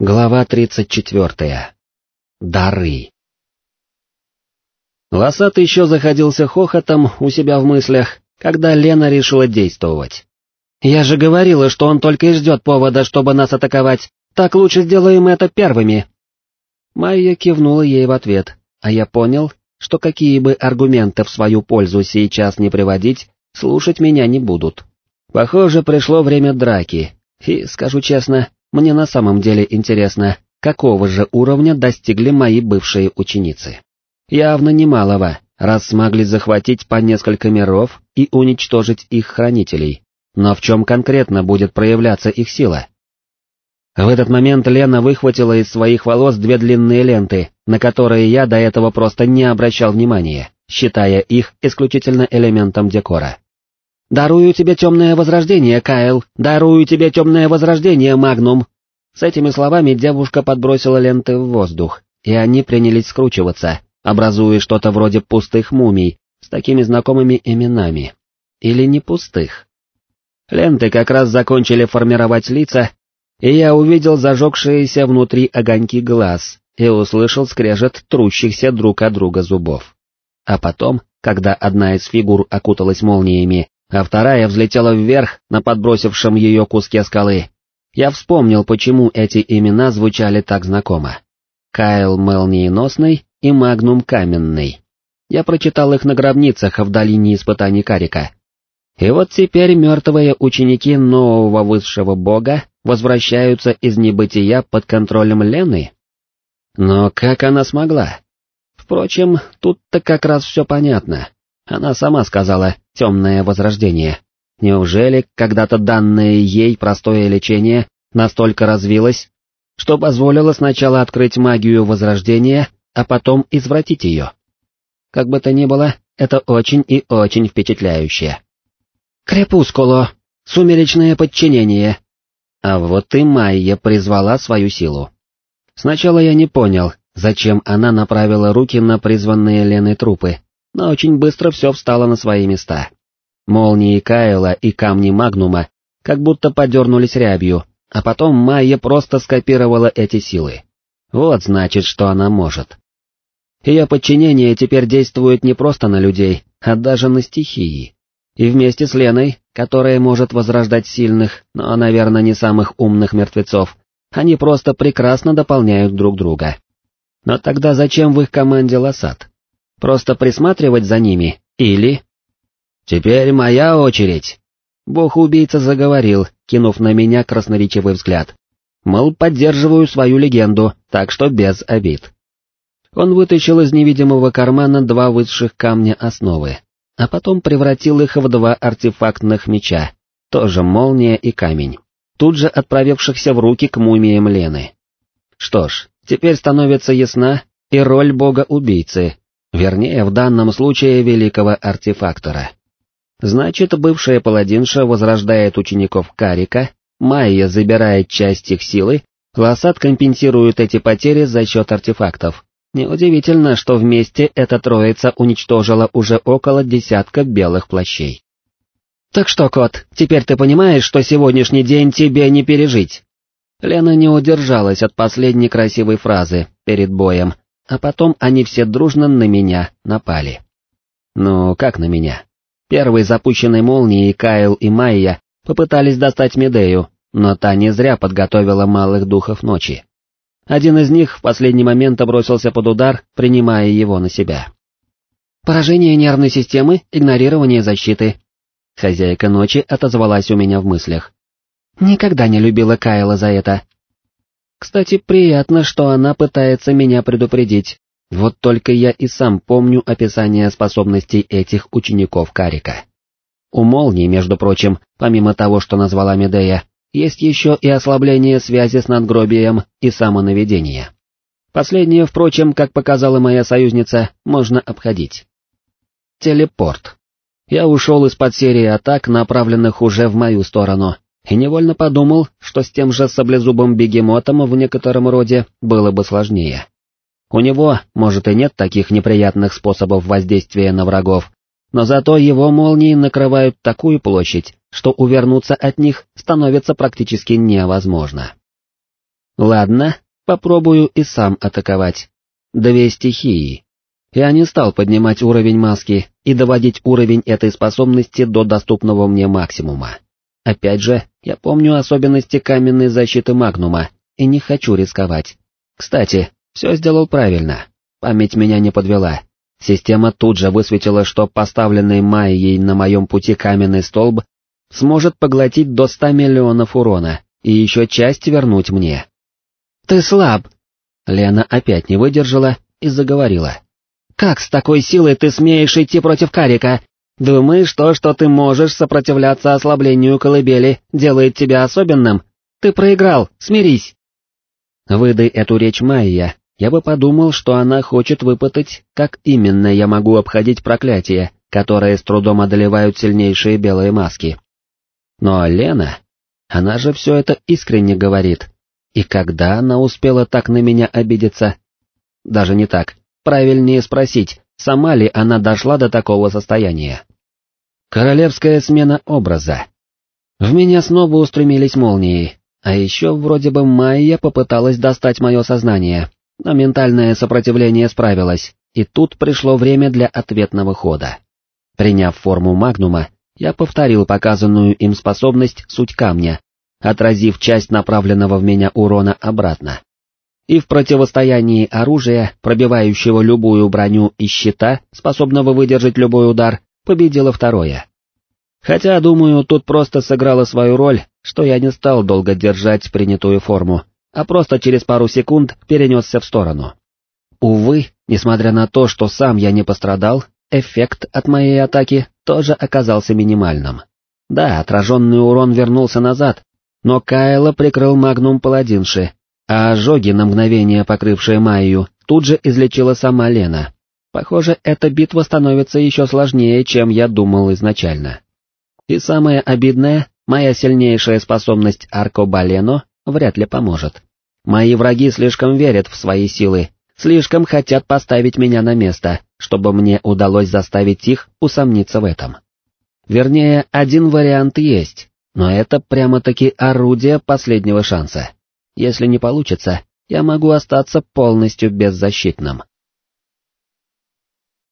Глава 34. Дары. Лосат еще заходился хохотом у себя в мыслях, когда Лена решила действовать. «Я же говорила, что он только и ждет повода, чтобы нас атаковать. Так лучше сделаем это первыми». Майя кивнула ей в ответ, а я понял, что какие бы аргументы в свою пользу сейчас не приводить, слушать меня не будут. Похоже, пришло время драки, и, скажу честно, мне на самом деле интересно, какого же уровня достигли мои бывшие ученицы. Явно немалого, раз смогли захватить по несколько миров и уничтожить их хранителей. Но в чем конкретно будет проявляться их сила? В этот момент Лена выхватила из своих волос две длинные ленты, на которые я до этого просто не обращал внимания, считая их исключительно элементом декора. «Дарую тебе темное возрождение, Кайл! Дарую тебе темное возрождение, Магнум!» С этими словами девушка подбросила ленты в воздух, и они принялись скручиваться, образуя что-то вроде пустых мумий с такими знакомыми именами. Или не пустых. Ленты как раз закончили формировать лица, и я увидел зажегшиеся внутри огоньки глаз и услышал скрежет трущихся друг от друга зубов. А потом, когда одна из фигур окуталась молниями, а вторая взлетела вверх на подбросившем ее куске скалы. Я вспомнил, почему эти имена звучали так знакомо. Кайл Молниеносный и Магнум Каменный. Я прочитал их на гробницах в долине испытаний Карика. И вот теперь мертвые ученики нового высшего бога возвращаются из небытия под контролем Лены? Но как она смогла? Впрочем, тут-то как раз все понятно. Она сама сказала «темное возрождение». Неужели когда-то данное ей простое лечение настолько развилось, что позволило сначала открыть магию возрождения, а потом извратить ее? Как бы то ни было, это очень и очень впечатляюще. «Крепускуло! Сумеречное подчинение!» А вот и Майя призвала свою силу. Сначала я не понял, зачем она направила руки на призванные Леной трупы, но очень быстро все встало на свои места. Молнии Кайла и камни Магнума как будто подернулись рябью, а потом Майя просто скопировала эти силы. Вот значит, что она может. Ее подчинение теперь действует не просто на людей, а даже на стихии. И вместе с Леной, которая может возрождать сильных, но, наверное, не самых умных мертвецов, они просто прекрасно дополняют друг друга. Но тогда зачем в их команде Лосат? Просто присматривать за ними, или... «Теперь моя очередь!» Бог-убийца заговорил, кинув на меня красноречивый взгляд. Мол, поддерживаю свою легенду, так что без обид. Он вытащил из невидимого кармана два высших камня основы, а потом превратил их в два артефактных меча, тоже молния и камень, тут же отправившихся в руки к мумиям Лены. Что ж, теперь становится ясна и роль бога-убийцы, Вернее, в данном случае великого артефактора. Значит, бывшая паладинша возрождает учеников Карика, Майя забирает часть их силы, Лосат компенсирует эти потери за счет артефактов. Неудивительно, что вместе эта троица уничтожила уже около десятка белых плащей. «Так что, кот, теперь ты понимаешь, что сегодняшний день тебе не пережить?» Лена не удержалась от последней красивой фразы перед боем, а потом они все дружно на меня напали. Ну, как на меня? Первой запущенной молнией Кайл и Майя попытались достать Медею, но та не зря подготовила малых духов ночи. Один из них в последний момент бросился под удар, принимая его на себя. «Поражение нервной системы, игнорирование защиты». Хозяйка ночи отозвалась у меня в мыслях. «Никогда не любила Кайла за это, кстати, приятно, что она пытается меня предупредить. Вот только я и сам помню описание способностей этих учеников Карика. У молнии, между прочим, помимо того, что назвала Медея, есть еще и ослабление связи с надгробием и самонаведение. Последнее, впрочем, как показала моя союзница, можно обходить. Телепорт. Я ушел из-под серии атак, направленных уже в мою сторону, и невольно подумал, что с тем же саблезубым бегемотом в некотором роде было бы сложнее. У него, может, и нет таких неприятных способов воздействия на врагов, но зато его молнии накрывают такую площадь, что увернуться от них становится практически невозможно. Ладно, попробую и сам атаковать. Две стихии. Я не стал поднимать уровень маски и доводить уровень этой способности до доступного мне максимума. Опять же, я помню особенности каменной защиты Магнума и не хочу рисковать. Кстати, все сделал правильно. Память меня не подвела. Система тут же высветила, что поставленный Майей на моем пути каменный столб сможет поглотить до 100 миллионов урона и еще часть вернуть мне. «Ты слаб!» Лена опять не выдержала и заговорила. «Как с такой силой ты смеешь идти против Карика? Думаешь, то, что ты можешь сопротивляться ослаблению колыбели, делает тебя особенным? Ты проиграл, смирись!» Выдай эту речь Майя, я бы подумал, что она хочет выпытать, как именно я могу обходить проклятия, которые с трудом одолевают сильнейшие белые маски. Но Лена, она же все это искренне говорит. И когда она успела так на меня обидеться? Даже не так, правильнее спросить, сама ли она дошла до такого состояния. Королевская смена образа. В меня снова устремились молнии, а еще вроде бы Майя попыталась достать мое сознание, но ментальное сопротивление справилось, и тут пришло время для ответного хода. Приняв форму магнума, я повторил показанную им способность суть камня, отразив часть направленного в меня урона обратно. И в противостоянии оружия, пробивающего любую броню и щита, способного выдержать любой удар, победило второе. Хотя, думаю, тут просто сыграло свою роль, что я не стал долго держать принятую форму, а просто через пару секунд перенесся в сторону. Увы, несмотря на то, что сам я не пострадал, эффект от моей атаки тоже оказался минимальным. Да, отраженный урон вернулся назад, но Кайла прикрыл магнум паладинши, а ожоги, на мгновение покрывшие Майю, тут же излечила сама Лена. Похоже, эта битва становится еще сложнее, чем я думал изначально. И самое обидное, моя сильнейшая способность Аркобалено вряд ли поможет. Мои враги слишком верят в свои силы, слишком хотят поставить меня на место, чтобы мне удалось заставить их усомниться в этом. Вернее, один вариант есть, но это прямо-таки орудие последнего шанса. Если не получится, я могу остаться полностью беззащитным.